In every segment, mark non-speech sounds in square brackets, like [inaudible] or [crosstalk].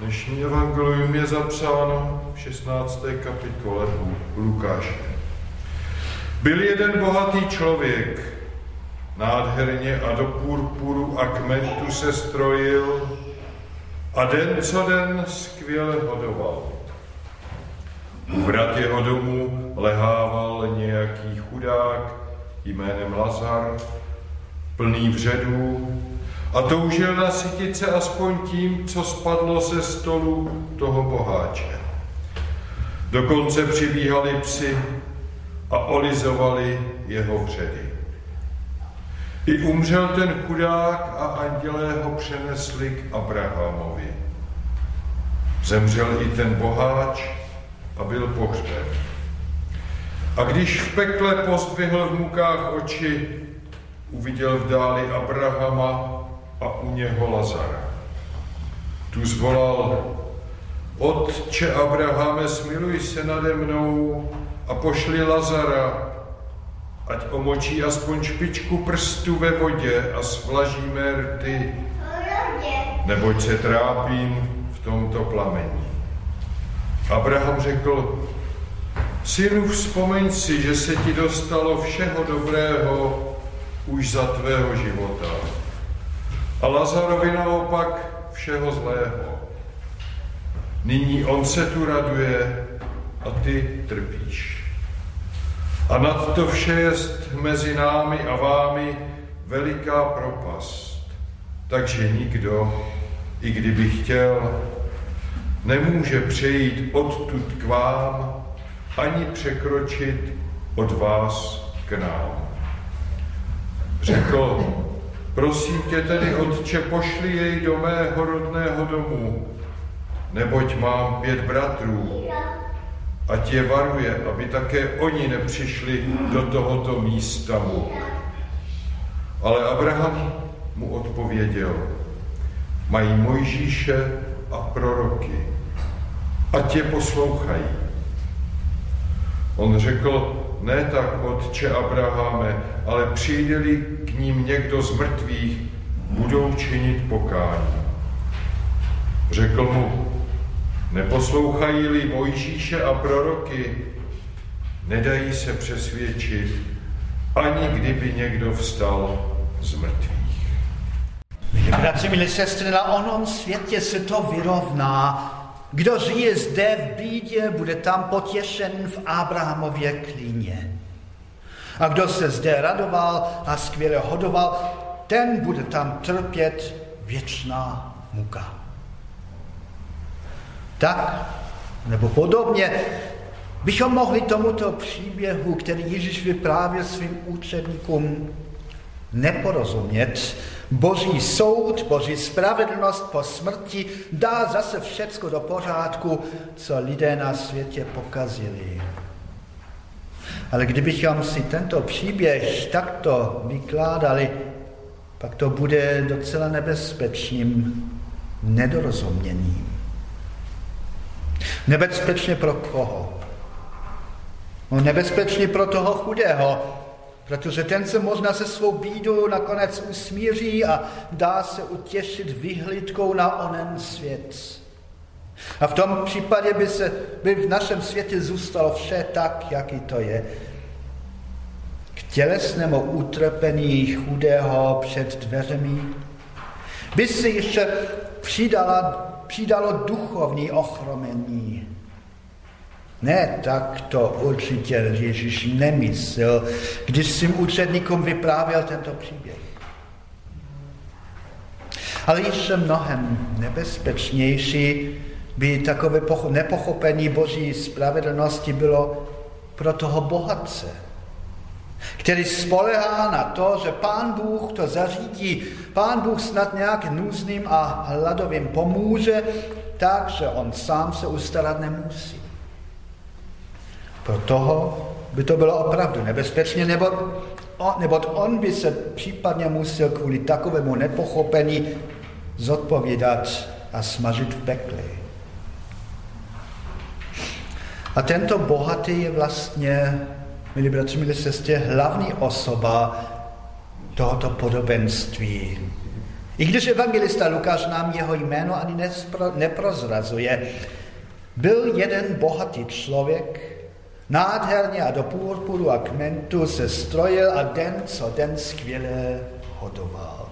Dnešní evangelium je zapsáno v 16. kapitole Lukáše. Byl jeden bohatý člověk, nádherně a do purpuru a kmentu se strojil a den co den skvěle hodoval. U vrat jeho domu lehával nějaký chudák jménem Lazar, plný vředů, a toužil nasytit se aspoň tím, co spadlo ze stolu toho boháče. Dokonce přibíhali psi a olizovali jeho vředy. I umřel ten chudák a andělé ho přenesli k Abrahamovi. Zemřel i ten boháč a byl pohřben. A když v pekle pozdvihl v mukách oči, uviděl v dáli Abrahama a u něho Lazara. Tu zvolal, Otče Abrahame, smiluj se nade mnou a pošli Lazara, ať omočí aspoň špičku prstu ve vodě a svlaží mé rty, neboť se trápím v tomto plamení. Abraham řekl, synu, vzpomeň si, že se ti dostalo všeho dobrého už za tvého života a Lazarovi naopak všeho zlého. Nyní on se tu raduje a ty trpíš. A nad to vše je mezi námi a vámi veliká propast. Takže nikdo, i kdyby chtěl, nemůže přejít odtud k vám, ani překročit od vás k nám. Řekl, Prosím tě tedy, Otče, pošli jej do mého rodného domu, neboť mám pět bratrů. A tě varuje, aby také oni nepřišli do tohoto místa mu. Ale Abraham mu odpověděl, mají Mojžíše a proroky a tě poslouchají. On řekl, ne tak, otče Abrahame, ale přijde-li k ním někdo z mrtvých, budou činit pokání. Řekl mu, neposlouchají-li Mojžíše a proroky, nedají se přesvědčit, ani kdyby někdo vstal z mrtvých. Milí bratři, milí sestry, na onom světě se to vyrovná. Kdo žije zde v bídě, bude tam potěšen v Abrahamově klíně. A kdo se zde radoval a skvěle hodoval, ten bude tam trpět věčná muka. Tak, nebo podobně, bychom mohli tomuto příběhu, který Ježíš vyprávěl svým účetníkům, neporozumět. Boží soud, boží spravedlnost po smrti dá zase všecko do pořádku, co lidé na světě pokazili. Ale kdybychom si tento příběh takto vykládali, pak to bude docela nebezpečným nedorozuměním. Nebezpečně pro koho? No nebezpečně pro toho chudého, protože ten se možná se svou bídou nakonec usmíří a dá se utěšit vyhlídkou na onen svět. A v tom případě by, se, by v našem světě zůstalo vše tak, jaký to je. K tělesnému utrpení chudého před dveřemi by se ještě přidala, přidalo duchovní ochromení. Ne, tak to určitě Ježíš nemyslel, když svým učedníkům vyprávěl tento příběh. Ale ještě mnohem nebezpečnější by takové nepochopení Boží spravedlnosti bylo pro toho bohatce, který spolehá na to, že Pán Bůh to zařídí, Pán Bůh snad nějak nůzným a hladovým pomůže, takže on sám se ustarat nemusí. Pro toho by to bylo opravdu nebezpečné, nebo nebo on by se případně musel kvůli takovému nepochopení zodpovídat a smažit v pekli. A tento bohatý je vlastně, milí bratři, milí sestě, hlavní osoba tohoto podobenství. I když evangelista Lukáš nám jeho jméno ani neprozrazuje, byl jeden bohatý člověk, nádherně a do purpuru a kmentu se strojil a den co den skvěle hodoval.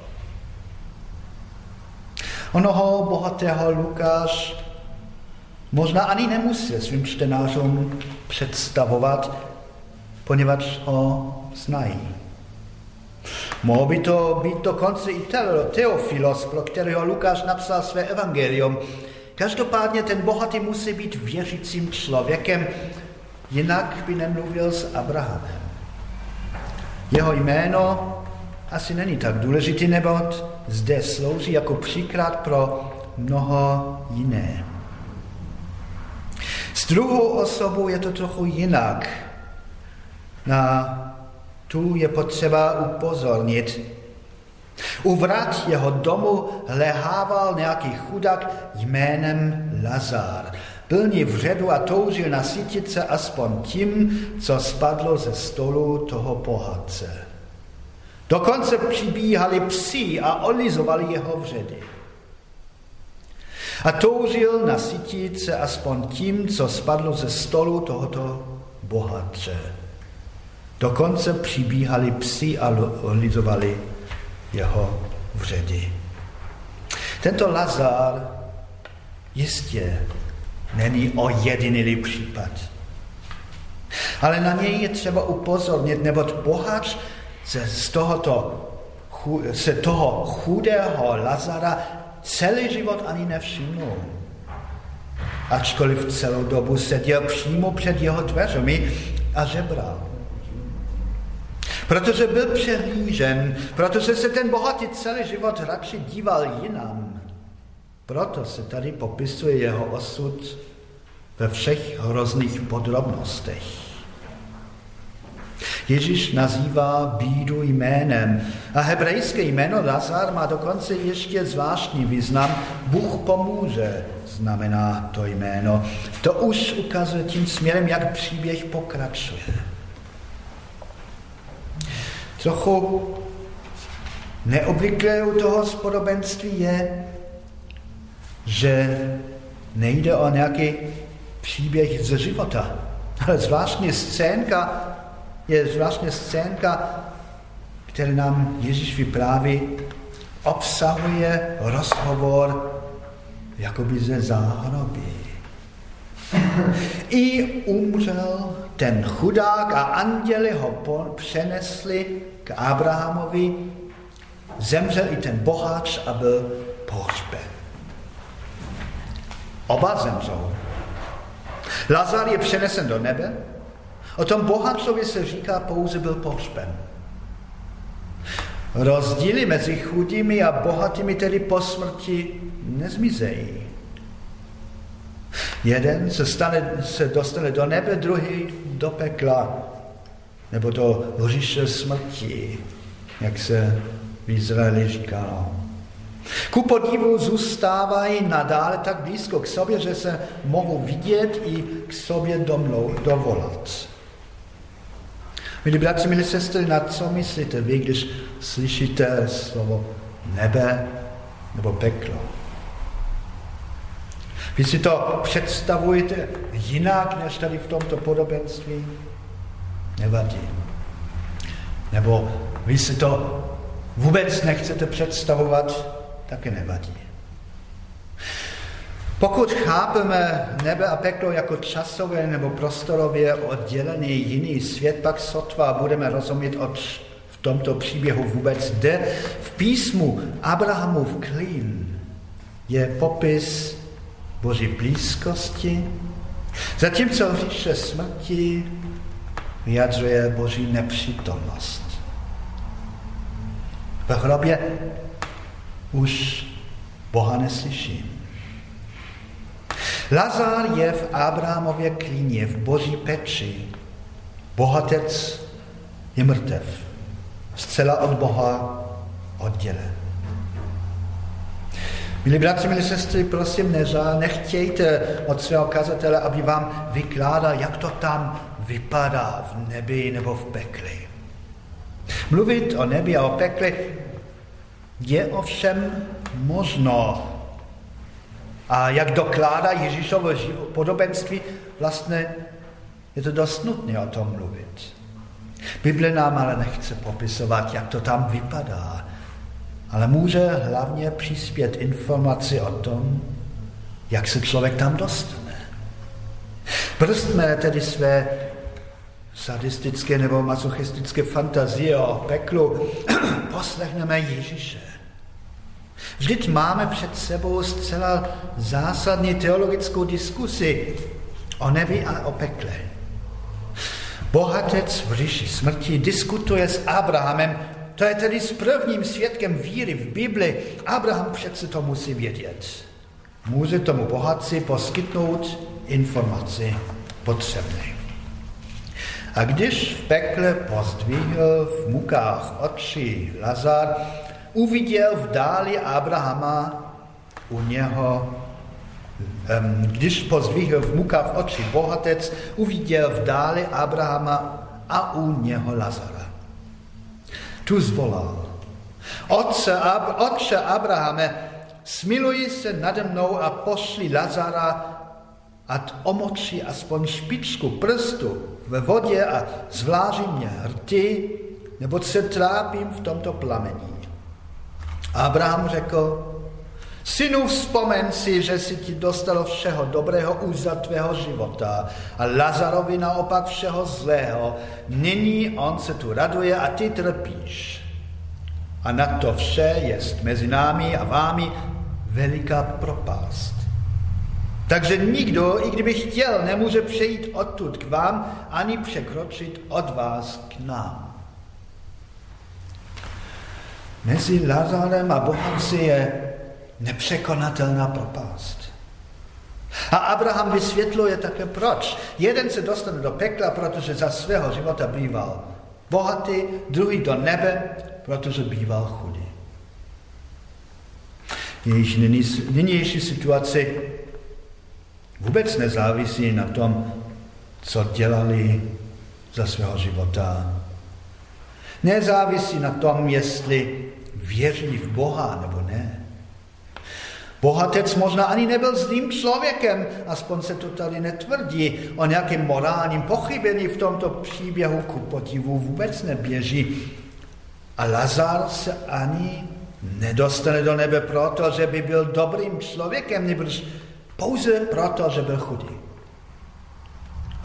Onoho bohatého Lukáš možná ani nemusel svým čtenářům představovat, poněvadž ho znají. Mohl by to být dokonce i Teofilos, pro kterého Lukáš napsal své evangelium. Každopádně ten bohatý musí být věřícím člověkem, jinak by nemluvil s Abrahamem. Jeho jméno asi není tak důležitý, neboť zde slouží jako příklad pro mnoho jiné. S druhou osobou je to trochu jinak. Na tu je potřeba upozornit. U vrat jeho domu lehával nějaký chudák jménem Lazar. Plný vředu a toužil nasytit se aspoň tím, co spadlo ze stolu toho bohatce. Dokonce přibíhali psi a olizovali jeho vředy. A toužil nasytit se aspoň tím, co spadlo ze stolu tohoto bohatce. Dokonce přibíhali psi a olizovali jeho vředy. Tento Lazar jistě není ojedinělý případ. Ale na něj je třeba upozornit, neboť boháč se z tohoto, se toho chudého Lazara celý život ani nevšimnul. Ačkoliv celou dobu seděl přímo před jeho dveřmi a žebral. Protože byl přehlížen, protože se ten bohatý celý život radši díval jinam. Proto se tady popisuje jeho osud ve všech hrozných podrobnostech. Ježíš nazývá bídu jménem a hebrejské jméno Lazar má dokonce ještě zvláštní význam. Bůh pomůže, znamená to jméno. To už ukazuje tím směrem, jak příběh pokračuje. Trochu neobvyklé u toho spodobenství je, že nejde o nějaký příběh ze života, ale zvláštně scénka, je zvláštně scénka, který nám Ježíš vypráví, obsahuje rozhovor jakoby ze záhroby. I umřel ten chudák a anděli ho přenesli k Abrahamovi, zemřel i ten boháč a byl pohřben. Oba zemřou. Lazar je přenesen do nebe, o tom bohatcovi se říká pouze byl pohřben. Rozdíly mezi chudými a bohatými tedy po smrti nezmizejí. Jeden se, stane, se dostane do nebe, druhý do pekla nebo do hřiše smrti, jak se v Izraeli říkalo. Ku podivu zůstávají nadále tak blízko k sobě, že se mohou vidět i k sobě domlou, dovolat. Milí bratři, milí sestry, na co myslíte vy, když slyšíte slovo nebe nebo peklo? Vy si to představujete jinak, než tady v tomto podobenství? Nevadí. Nebo vy si to vůbec nechcete představovat, taky nevadí. Pokud chápeme nebe a peklo jako časově nebo prostorově oddělený jiný svět, pak sotva budeme rozumět, od v tomto příběhu vůbec jde. V písmu Abrahamův klín je popis Boží blízkosti, zatímco říše smrti vyjadřuje Boží nepřítomnost. Ve hrobě už Boha neslyším. Lazar je v Abrahamově klíně, v boží peči. Bohatec je mrtev, zcela od Boha oddělen. Milí bratři, milí sestry, prosím, neža, nechtějte od svého kazatele, aby vám vykládal, jak to tam vypadá v nebi nebo v pekli. Mluvit o nebi a o pekli je ovšem možno. A jak dokládá Ježíšovo podobenství, vlastně je to dost nutné o tom mluvit. Bible nám ale nechce popisovat, jak to tam vypadá, ale může hlavně přispět informaci o tom, jak se člověk tam dostane. Brstme tedy své sadistické nebo masochistické fantazie o peklu, [coughs] poslechneme Ježíše. Vždyť máme před sebou zcela zásadní teologickou diskusi o nebi a o pekle. Bohatec v říši smrti diskutuje s Abrahamem, to je tedy s prvním svědkem víry v Bibli. Abraham přece to musí vědět. Může tomu bohatci poskytnout informaci potřebné. A když v pekle pozdvihl v mukách oči Lazar, uviděl v dáli Abrahama u něho, když pozdvihl v mukách oči bohatec, uviděl v dáli Abrahama a u něho Lazara. Tu zvolal. Otce, Ab, otče Abrahame, smiluj se nade mnou a pošli Lazara, ať omočí aspoň špičku prstu ve vodě a zvláří mě hrty, nebo se trápím v tomto plamení. Abraham řekl, synu vzpomen si, že si ti dostalo všeho dobrého už za tvého života a Lazarovi naopak všeho zlého. Nyní on se tu raduje a ty trpíš. A na to vše jest mezi námi a vámi veliká propást. Takže nikdo, i kdyby chtěl, nemůže přejít odtud k vám, ani překročit od vás k nám. Mezi Lazarem a bohatci je nepřekonatelná propást. A Abraham vysvětluje také proč. Jeden se dostane do pekla, protože za svého života býval bohatý, druhý do nebe, protože býval chudý. Jejíž nynější situaci vůbec nezávisí na tom, co dělali za svého života. Nezávisí na tom, jestli věří v Boha nebo ne. Bohatec možná ani nebyl zlým člověkem, aspoň se to tady netvrdí. O nějakém morálním pochybení v tomto příběhu ku podivu vůbec neběží. A Lazar se ani nedostane do nebe proto, že by byl dobrým člověkem, nebo pouze proto, že byl chudý.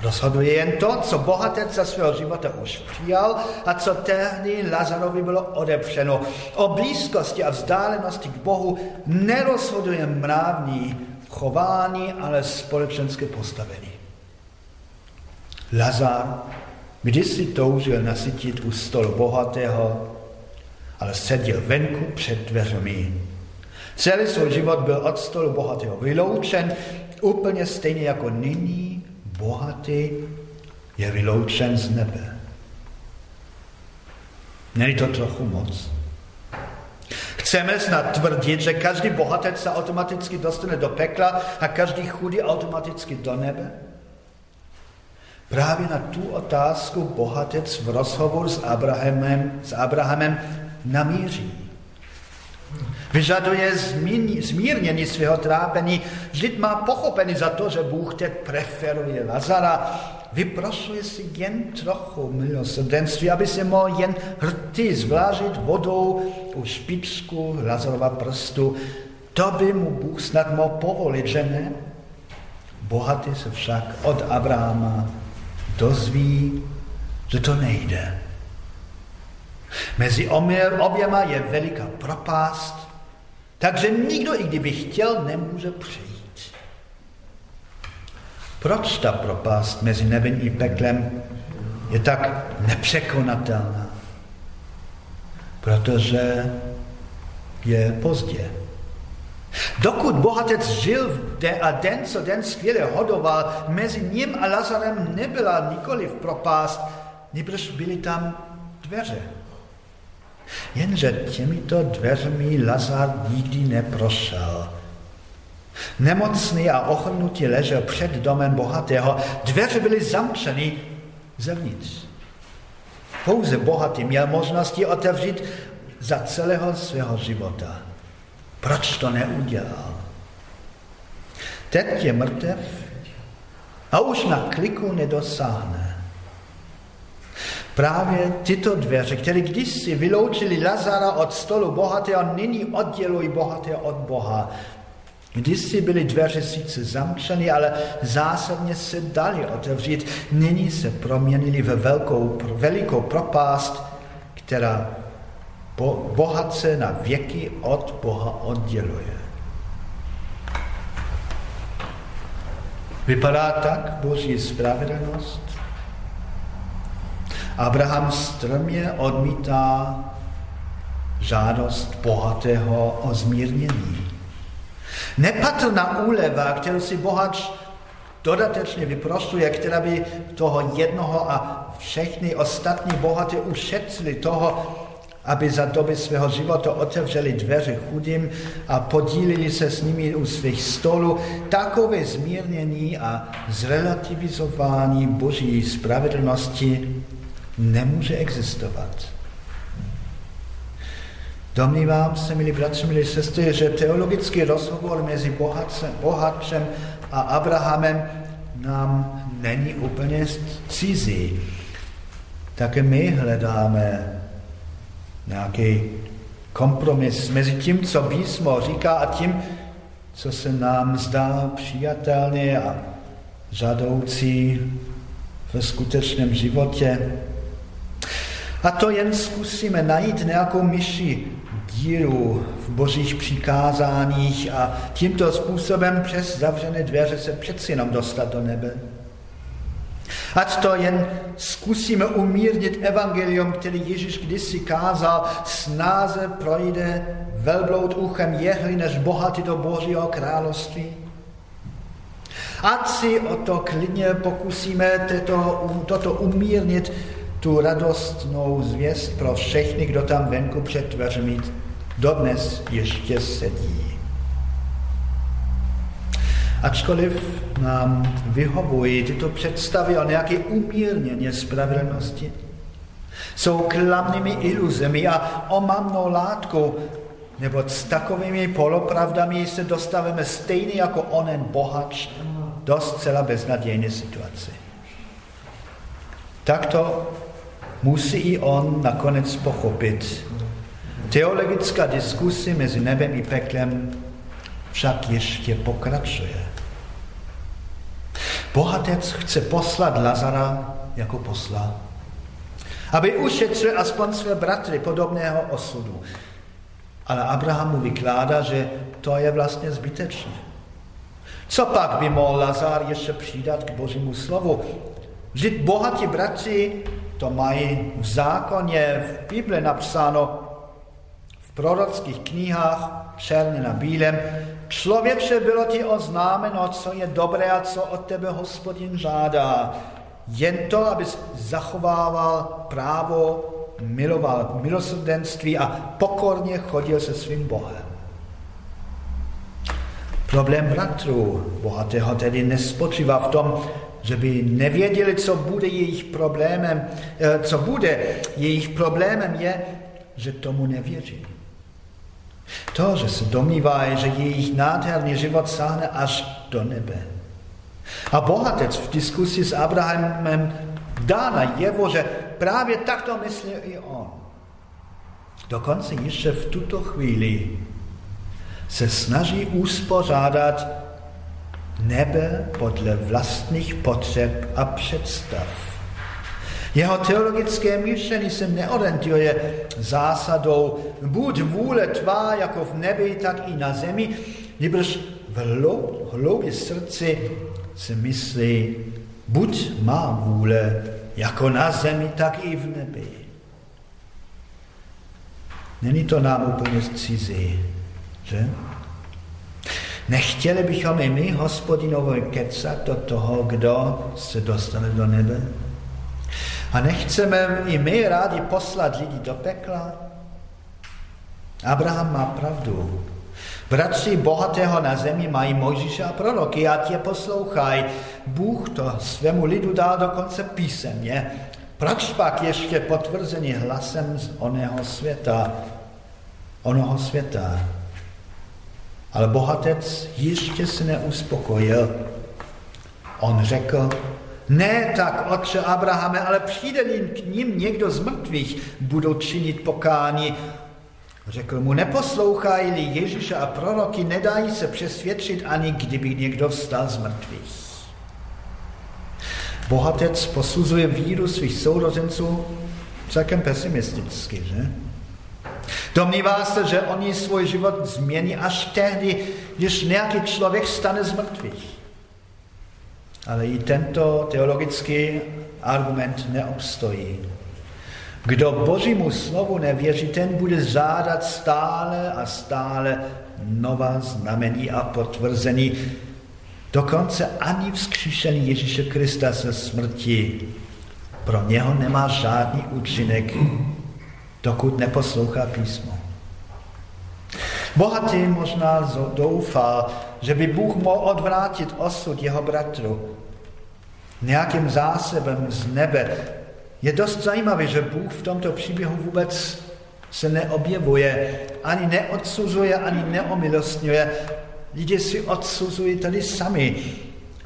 Rozhoduje jen to, co bohatec za svého života už přijal a co tehdy Lazarovi bylo odepřeno. O blízkosti a vzdálenosti k Bohu nerozhoduje mravní chování, ale společenské postavení. Lazar kdysi toužil nasytit u stolu bohatého, ale seděl venku před dveřmi. Celý svůj život byl od stolu bohatého vyloučen, úplně stejně jako nyní bohatý je vyloučen z nebe. Není to trochu moc? Chceme snad tvrdit, že každý bohatec se automaticky dostane do pekla a každý chudý automaticky do nebe? Právě na tu otázku bohatec v rozhovoru s Abrahamem, s Abrahamem namíří. Vyžaduje zmírnění svého trápení, vždyť má pochopení za to, že Bůh teď preferuje Lazara. Vyprosuje si jen trochu milosrdenství, aby se mohl jen hrty zvlážit vodou u špičku Lazarova prstu. To by mu Bůh snad mohl povolit, že ne? Bohatý se však od Abrahama dozví, že to nejde. Mezi oběma je veliká propást, takže nikdo, i kdyby chtěl, nemůže přijít. Proč ta propast mezi nebem i peklem je tak nepřekonatelná? Protože je pozdě. Dokud bohatec žil a den co den skvěle hodoval, mezi ním a Lazarem nebyla nikoliv propást, nebož byly tam dveře. Jenže těmito dveřmi Lazar nikdy neprošel. Nemocný a ochrnutý ležel před domem bohatého. Dveře byly zamčeny zevnitř. Pouze bohatý měl možnosti otevřít za celého svého života. Proč to neudělal? Teď je mrtev a už na kliku nedosáhne. Právě tyto dveře, které kdysi vyloučili Lazara od stolu bohatého, nyní oddělují bohatého od Boha. Kdysi byly dveře sice zamčeny, ale zásadně se dali otevřít. Nyní se proměnili ve velkou, velikou propást, která bohatce na věky od Boha odděluje. Vypadá tak Boží spravedlnost? Abraham strmě odmítá žádost bohatého o zmírnění. Nepatrná úleva, kterou si bohač dodatečně vyprostuje, která by toho jednoho a všechny ostatní bohaté ušetřili toho, aby za doby svého života otevřeli dveře chudým a podílili se s nimi u svých stolů. Takové zmírnění a zrelativizování boží spravedlnosti nemůže existovat. Domnívám se, milí bratři, milí sestry, že teologický rozhovor mezi bohatcem a Abrahamem nám není úplně cizí. Také my hledáme nějaký kompromis mezi tím, co písmo říká a tím, co se nám zdá přijatelné a žadoucí ve skutečném životě. A to jen zkusíme najít nějakou myši díru v božích přikázáních a tímto způsobem přes zavřené dveře se přeci jenom dostat do nebe. Ať to jen zkusíme umírnit evangelium, který Ježíš kdysi kázal, snáze projde velbloud uchem jehly, než bohatý do Božího království. Ať si o to klidně pokusíme toto, toto umírnit, tu radostnou zvěst pro všechny, kdo tam venku před dveřmi dodnes ještě sedí. Ačkoliv nám vyhovují tyto představy o nějaké umírněně spravedlnosti, jsou klamnými iluzemi a omamnou látkou, nebo s takovými polopravdami se dostavíme stejně jako onen bohač do zcela beznadějné situace. Takto musí i on nakonec pochopit. Teologická diskuse mezi nebem i peklem však ještě pokračuje. Bohatec chce poslat Lazara jako posla, aby ušetřil aspoň své bratry podobného osudu. Ale Abraham mu vykládá, že to je vlastně zbytečné. Co pak by mohl Lazar ještě přidat k božímu slovu? Vždyť bohatí bratři to mají v zákoně, v Bible napsáno, v prorockých knihách, černě na bílém, Člověče, bylo ti oznámeno, co je dobré a co od tebe hospodin žádá. Jen to, abys zachovával právo, miloval milosrdenství a pokorně chodil se svým Bohem. Problém bratrů bohatého tedy nespočívá v tom, že by nevěděli, co bude jejich problémem, eh, co bude. Jejich problémem je, že tomu nevěří. To, že se domnívají, že jejich nádherný život sáhne až do nebe. A bohatec v diskusi s Abrahamem dá na jevo, že právě takto myslí i on. Dokonce ještě v tuto chvíli se snaží uspořádat nebe podle vlastních potřeb a představ. Jeho teologické myšlení se neorientuje zásadou buď vůle tvá jako v nebi, tak i na zemi, nebož v hloubi srdci se myslí, buď má vůle jako na zemi, tak i v nebi. Není to nám úplně cizí, že? Nechtěli bychom i my, hospodinovi, kecat do toho, kdo se dostane do nebe? A nechceme i my rádi poslat lidi do pekla? Abraham má pravdu. Bratři bohatého na zemi mají Mojžíše a proroky a tě poslouchají. Bůh to svému lidu dal dokonce písemně. Proč pak ještě potvrzený hlasem z oného světa? onoho světa. Ale bohatec ještě se neuspokojil. On řekl, ne tak, otče Abrahame, ale přijde k ním někdo z mrtvých, budou činit pokání. Řekl mu, neposlouchají-li Ježíše a proroky, nedají se přesvědčit ani kdyby někdo vstal z mrtvých. Bohatec posuzuje víru svých sourozenců celkem pesimisticky, že? Domnívá se, že oni svůj život změní až tehdy, když nějaký člověk stane z mrtvých. Ale i tento teologický argument neobstojí. Kdo Božímu slovu nevěří, ten bude žádat stále a stále nová znamení a potvrzení. Dokonce ani vzkříšený Ježíše Krista se smrti pro něho nemá žádný účinek, dokud neposlouchá písmo. Bohatý možná doufal, že by Bůh mohl odvrátit osud jeho bratru nějakým zásebem z nebe. Je dost zajímavé, že Bůh v tomto příběhu vůbec se neobjevuje, ani neodsuzuje, ani neomilostňuje. Lidé si odsuzují tady sami.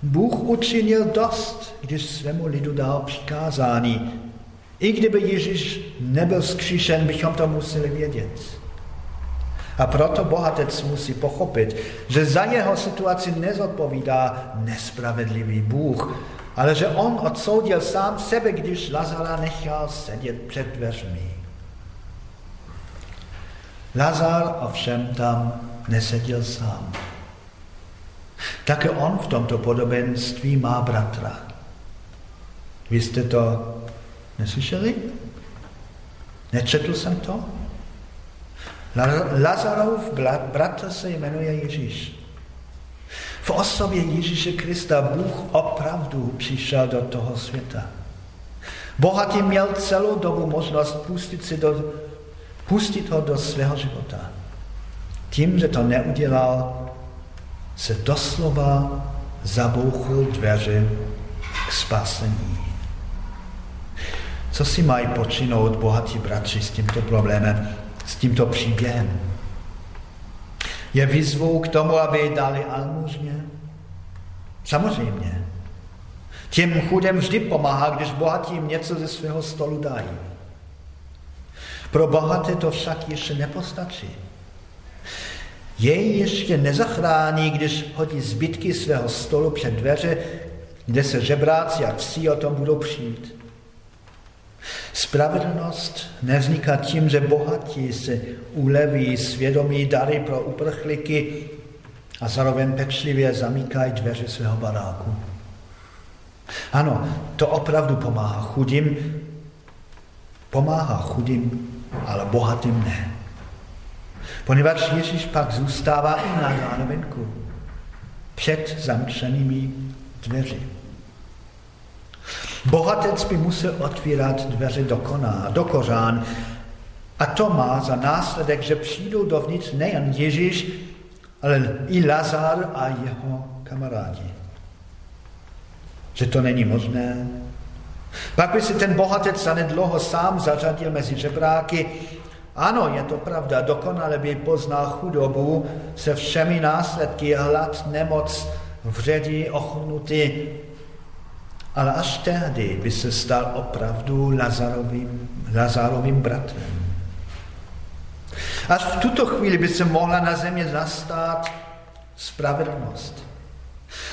Bůh učinil dost, když svému lidu dal přikázání. I kdyby Ježíš nebyl zkříšen, bychom to museli vědět. A proto bohatec musí pochopit, že za jeho situaci nezodpovídá nespravedlivý Bůh, ale že on odsoudil sám sebe, když Lazara nechal sedět před dveřmi. Lazar ovšem tam neseděl sám. Také on v tomto podobenství má bratra. Vy jste to neslyšeli? Nečetl jsem to? Lazarov bratr se jmenuje Ježíš. V osobě Ježíše Krista Bůh opravdu přišel do toho světa. Bohatý měl celou dobu možnost pustit, si do, pustit ho do svého života. Tím, že to neudělal, se doslova zabouchl dveře k spasení. Co si mají počinout bohatí bratři s tímto problémem, s tímto příběhem? Je výzvou k tomu, aby dali almužně? Samozřejmě. Těm chudem vždy pomáhá, když bohatím něco ze svého stolu dají. Pro bohaté to však ještě nepostačí. Jej ještě nezachrání, když hodí zbytky svého stolu před dveře, kde se žebráci a psi o tom budou přijít. Spravedlnost nevzniká tím, že bohatí se uleví svědomí dary pro uprchlíky a zároveň pečlivě zamykají dveře svého baráku. Ano, to opravdu pomáhá chudým, pomáhá chudým, ale bohatým ne. Poněvadž Ježíš pak zůstává i na zárovenku před zamčenými dveři. Bohatec by musel otvírat dveře do koná, do kořán. A to má za následek, že přijdou dovnitř nejen Ježíš, ale i Lazar a jeho kamarádi. Že to není možné. Pak by si ten bohatec zanedlouho sám zařadil mezi žebráky. Ano, je to pravda, dokonale by poznal chudobu se všemi následky, hlad, nemoc, vředí, ochnutý, ale až tehdy by se stal opravdu Lazarovým, Lazarovým bratrem. Až v tuto chvíli by se mohla na země zastát spravedlnost.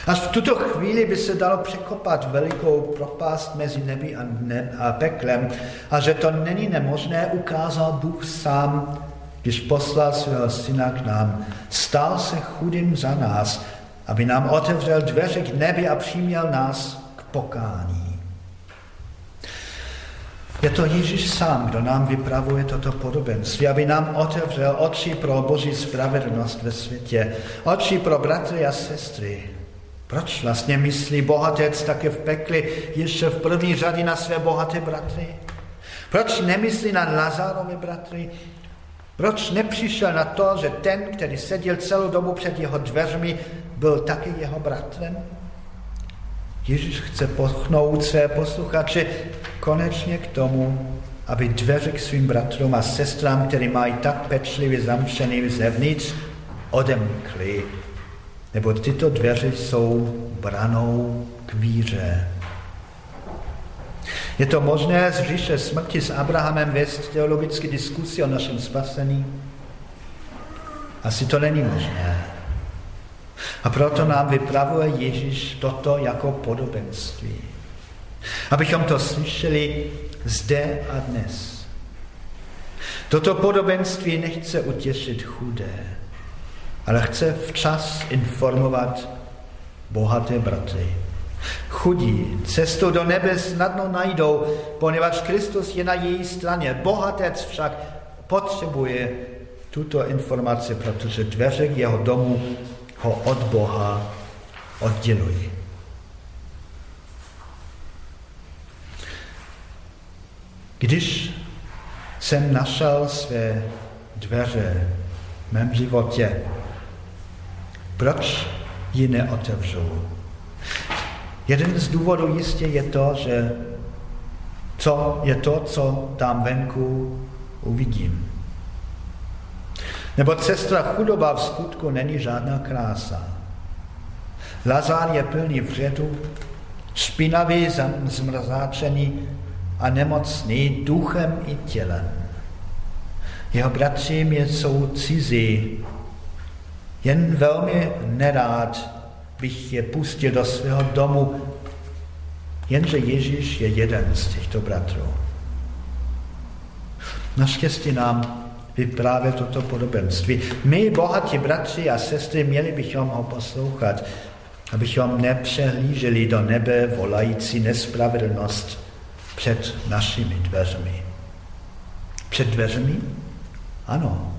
Až v tuto chvíli by se dalo překopat velikou propast mezi nebi a, ne, a peklem a že to není nemožné, ukázal Bůh sám, když poslal svého syna k nám. Stal se chudým za nás, aby nám otevřel dveře k nebi a přiměl nás pokání. Je to Ježíš sám, kdo nám vypravuje toto podobenství, aby nám otevřel oči pro Boží spravedlnost ve světě, oči pro bratry a sestry. Proč vlastně myslí bohatec také v pekli ještě v první řadě na své bohaté bratry? Proč nemyslí na Lazárové bratry? Proč nepřišel na to, že ten, který seděl celou dobu před jeho dveřmi, byl taky jeho bratrem? Ježíš chce pochnout své posluchače konečně k tomu, aby dveře k svým bratrům a sestrám, které mají tak pečlivě zamčený zevnitř, odemkli, nebo tyto dveře jsou branou k víře. Je to možné z říše smrti s Abrahamem vést teologické diskusi o našem spasení? Asi to není možné. A proto nám vypravuje Ježíš toto jako podobenství. Abychom to slyšeli zde a dnes. Toto podobenství nechce utěšit chudé, ale chce včas informovat bohaté bratry. Chudí cestu do nebe snadno najdou, poněvadž Kristus je na její straně. Bohatec však potřebuje tuto informaci, protože dveře k jeho domu ho od Boha oddělují. Když jsem našel své dveře v mém životě, proč ji neotevřu? Jeden z důvodů jistě je to, že co je to, co tam venku uvidím. Nebo cesta chudoba v skutku není žádná krása. Lazár je plný vředu, špinavý, zmrzáčený a nemocný duchem i tělem. Jeho bratři mě jsou cizí, jen velmi nerád bych je pustil do svého domu, jenže Ježíš je jeden z těchto bratrů. Naštěstí nám vyprávět toto podobenství. My, bohatí bratři a sestry, měli bychom ho poslouchat, abychom nepřehlíželi do nebe volající nespravedlnost před našimi dveřmi. Před dveřmi? Ano.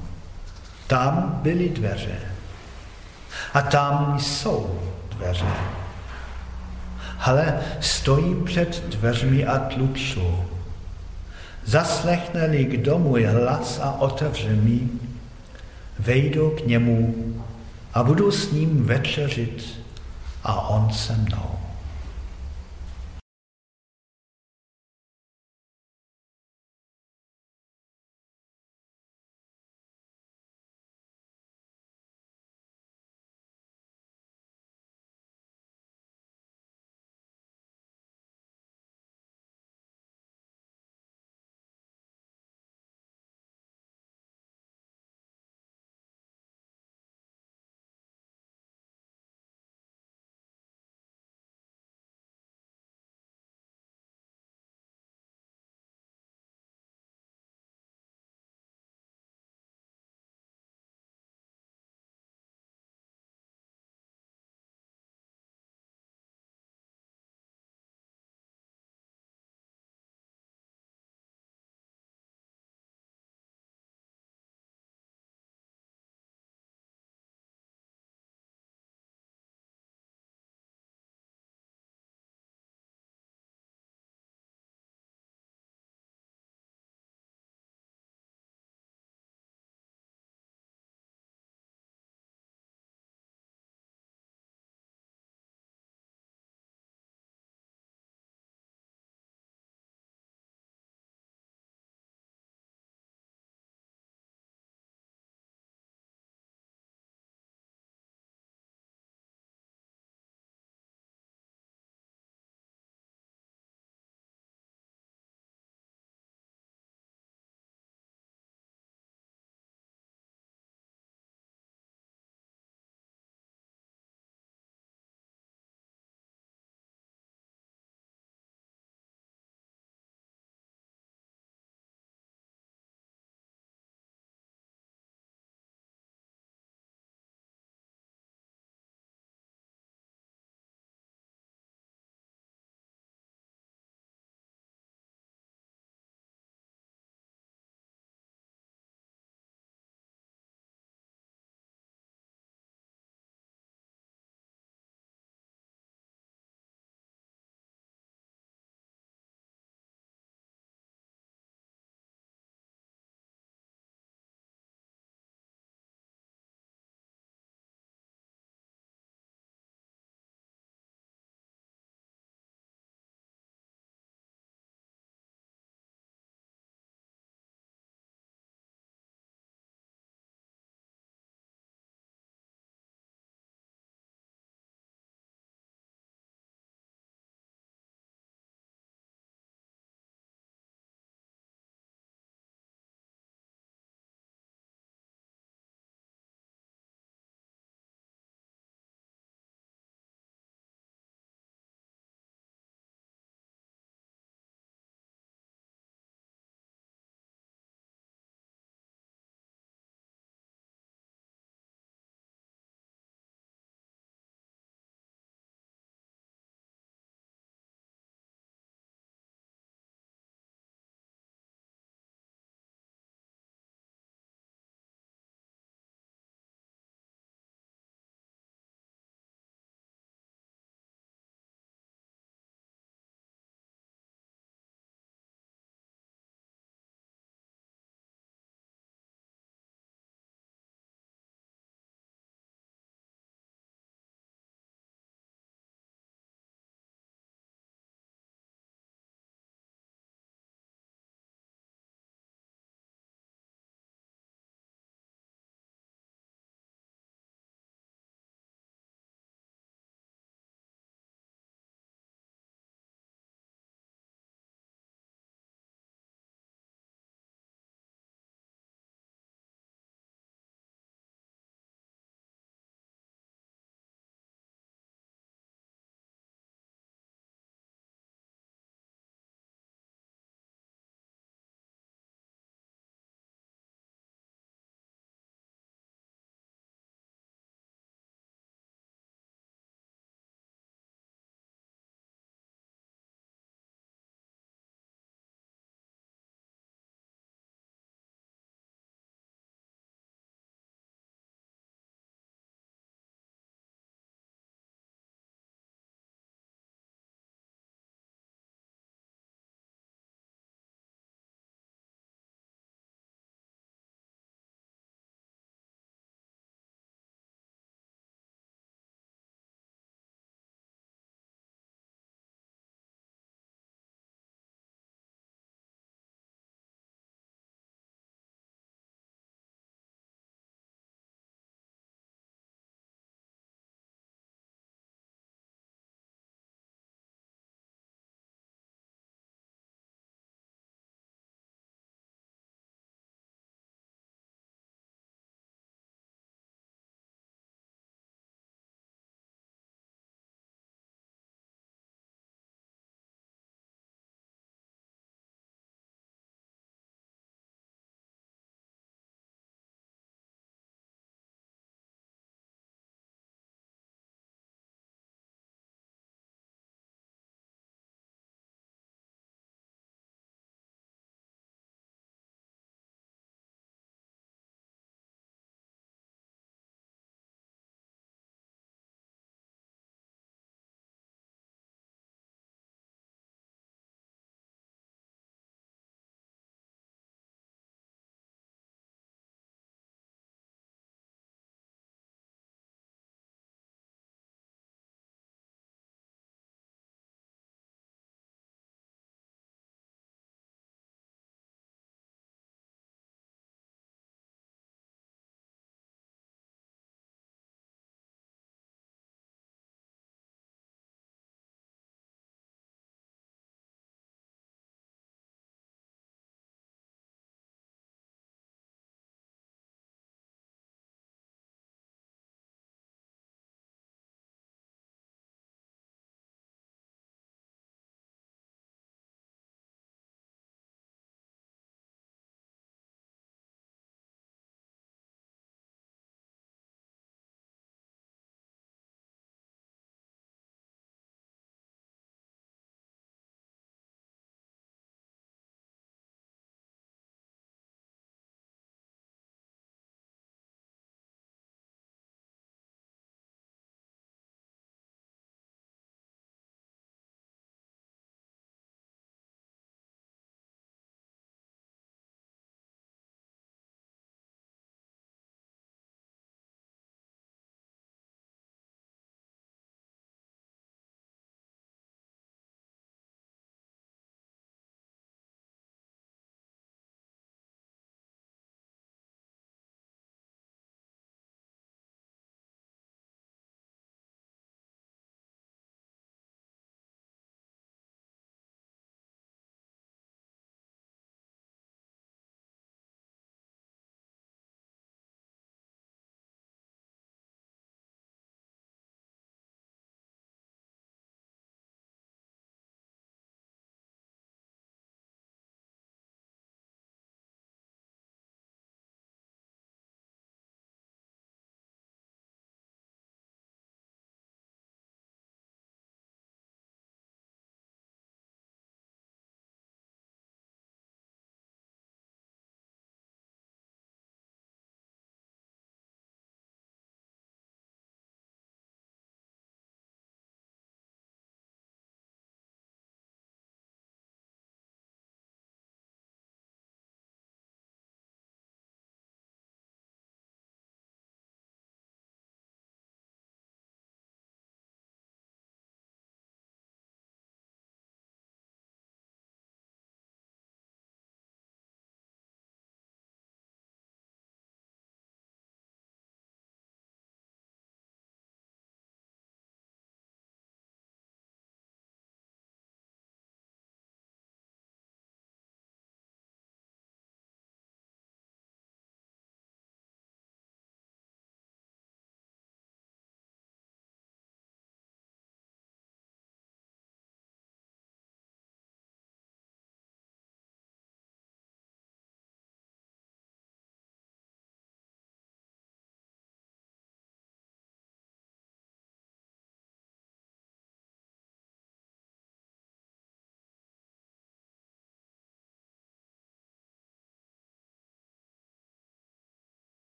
Tam byly dveře. A tam jsou dveře. Ale stojí před dveřmi a tlučou. Zaslechne-li kdo můj hlas a otevře mi, vejdu k němu a budu s ním večeřit a on se mnou.